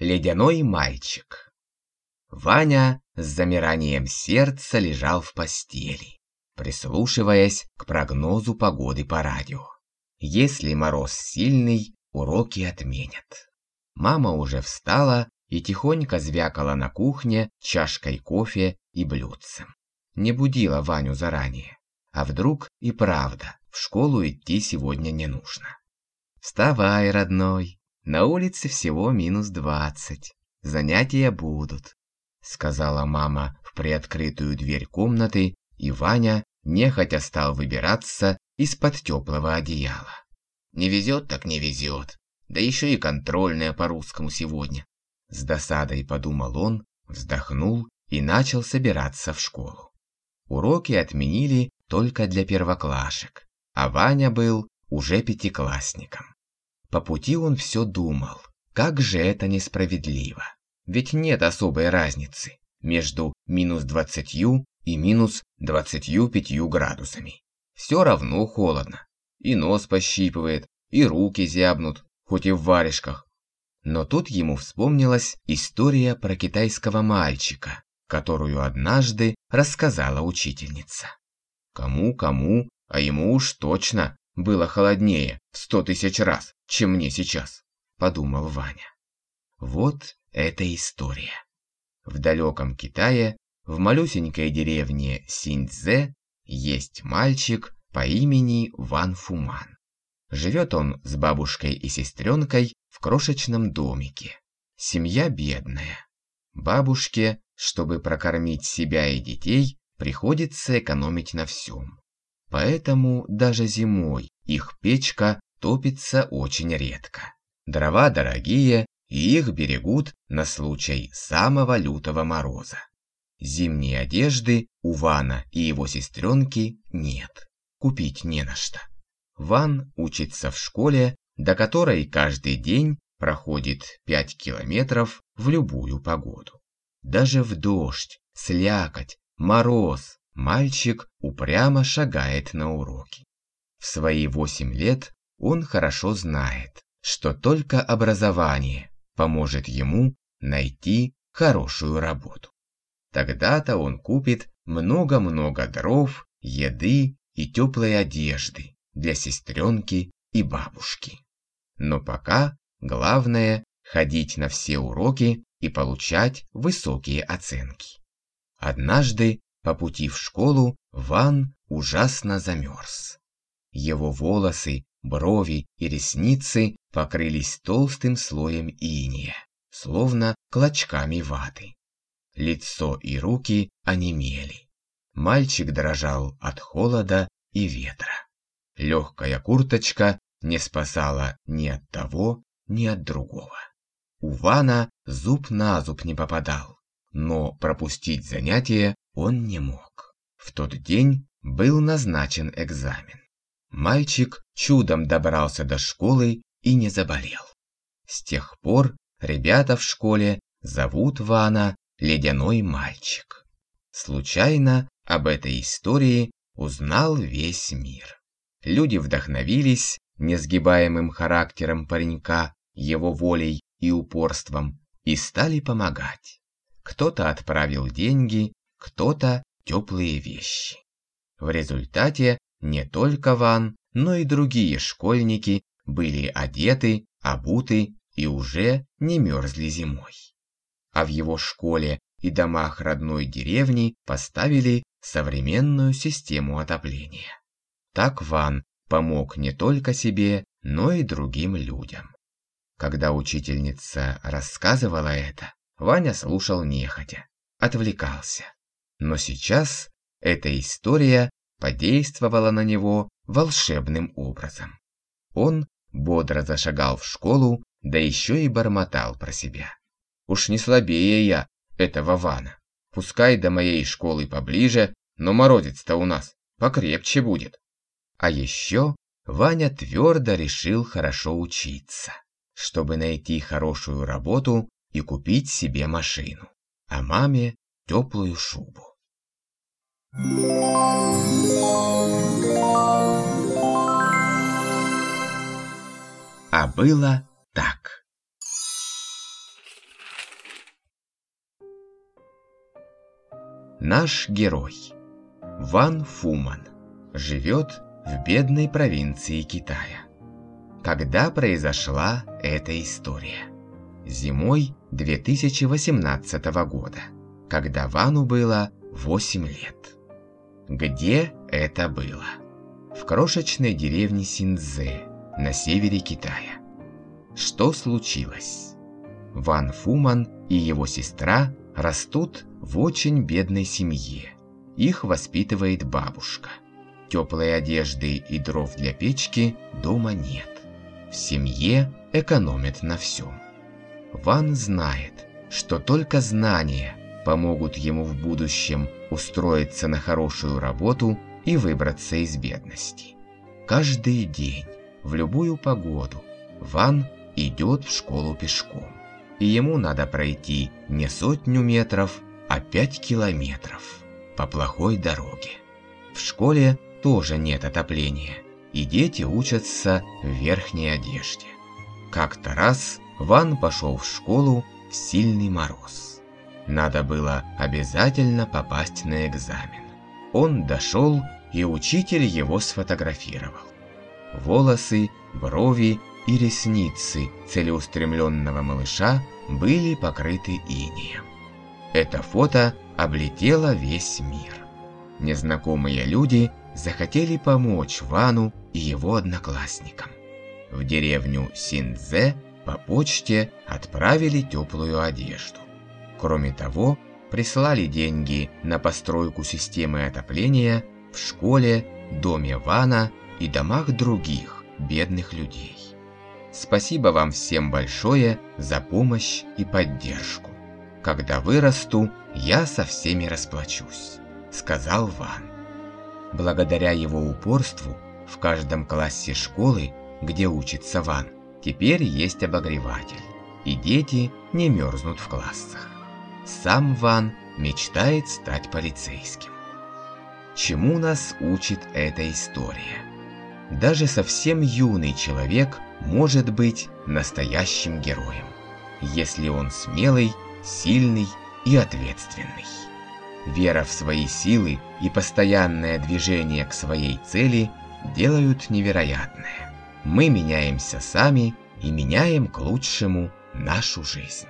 Ледяной мальчик. Ваня с замиранием сердца лежал в постели, прислушиваясь к прогнозу погоды по радио. Если мороз сильный, уроки отменят. Мама уже встала и тихонько звякала на кухне чашкой кофе и блюдцем. Не будила Ваню заранее. А вдруг и правда в школу идти сегодня не нужно. «Вставай, родной, на улице всего минус двадцать. Занятия будут», — сказала мама в приоткрытую дверь комнаты, и Ваня нехотя стал выбираться из-под теплого одеяла. «Не везет так не везет, да еще и контрольная по-русскому сегодня». С досадой подумал он, вздохнул и начал собираться в школу. Уроки отменили только для первоклашек, а Ваня был уже пятиклассником. По пути он все думал, как же это несправедливо. Ведь нет особой разницы между минус двадцатью и минус двадцатью пятью градусами. Все равно холодно. И нос пощипывает, и руки зябнут, хоть и в варежках. Но тут ему вспомнилась история про китайского мальчика, которую однажды рассказала учительница. Кому-кому, а ему уж точно было холоднее в сто тысяч раз, чем мне сейчас, подумал Ваня. Вот эта история. В далеком Китае, в малюсенькой деревне Синьцзе, есть мальчик по имени Ван Фуман. Живет он с бабушкой и сестренкой в крошечном домике. Семья бедная. Бабушке, чтобы прокормить себя и детей, приходится экономить на всем. Поэтому даже зимой их печка топится очень редко. Дрова дорогие, и их берегут на случай самого лютого мороза. Зимней одежды у Вана и его сестренки нет, купить не на что. Ван учится в школе, до которой каждый день проходит 5 километров в любую погоду. Даже в дождь, слякоть, Мороз. Мальчик упрямо шагает на уроки. В свои восемь лет он хорошо знает, что только образование поможет ему найти хорошую работу. Тогда-то он купит много-много дров, еды и теплой одежды для сестренки и бабушки. Но пока главное ходить на все уроки и получать высокие оценки. Однажды, по пути в школу, Ван ужасно замерз. Его волосы, брови и ресницы покрылись толстым слоем иния, словно клочками ваты. Лицо и руки онемели. Мальчик дрожал от холода и ветра. Легкая курточка не спасала ни от того, ни от другого. У Вана зуб на зуб не попадал но пропустить занятие он не мог. В тот день был назначен экзамен. Мальчик чудом добрался до школы и не заболел. С тех пор ребята в школе зовут Вана «Ледяной мальчик». Случайно об этой истории узнал весь мир. Люди вдохновились несгибаемым характером паренька, его волей и упорством и стали помогать. Кто-то отправил деньги, кто-то теплые вещи. В результате не только Ван, но и другие школьники были одеты, обуты и уже не мерзли зимой. А в его школе и домах родной деревни поставили современную систему отопления. Так Ван помог не только себе, но и другим людям. Когда учительница рассказывала это, Ваня слушал нехотя, отвлекался. Но сейчас эта история подействовала на него волшебным образом. Он бодро зашагал в школу, да еще и бормотал про себя. Уж не слабее я этого Вана. Пускай до моей школы поближе, но морозец-то у нас покрепче будет. А еще Ваня твердо решил хорошо учиться. Чтобы найти хорошую работу, и купить себе машину, а маме теплую шубу. А было так. Наш герой Ван Фуман живет в бедной провинции Китая. Когда произошла эта история? Зимой 2018 года, когда Вану было 8 лет. Где это было? В крошечной деревне Синьцзе на севере Китая. Что случилось? Ван Фуман и его сестра растут в очень бедной семье. Их воспитывает бабушка. Теплой одежды и дров для печки дома нет. В семье экономят на всем. Ван знает, что только знания помогут ему в будущем устроиться на хорошую работу и выбраться из бедности. Каждый день, в любую погоду, Ван идет в школу пешком. И ему надо пройти не сотню метров, а пять километров по плохой дороге. В школе тоже нет отопления, и дети учатся в верхней одежде. Как-то раз Ван пошел в школу в сильный мороз. Надо было обязательно попасть на экзамен. Он дошел, и учитель его сфотографировал. Волосы, брови и ресницы целеустремленного малыша были покрыты инеем. Это фото облетело весь мир. Незнакомые люди захотели помочь Вану и его одноклассникам. В деревню Синдзе по почте отправили теплую одежду. Кроме того, прислали деньги на постройку системы отопления в школе, доме Вана и домах других бедных людей. Спасибо вам всем большое за помощь и поддержку. Когда вырасту, я со всеми расплачусь, сказал Ван. Благодаря его упорству в каждом классе школы, где учится Ван, теперь есть обогреватель, и дети не мерзнут в классах. Сам Ван мечтает стать полицейским. Чему нас учит эта история? Даже совсем юный человек может быть настоящим героем, если он смелый, сильный и ответственный. Вера в свои силы и постоянное движение к своей цели делают невероятное. Мы меняемся сами и меняем к лучшему нашу жизнь.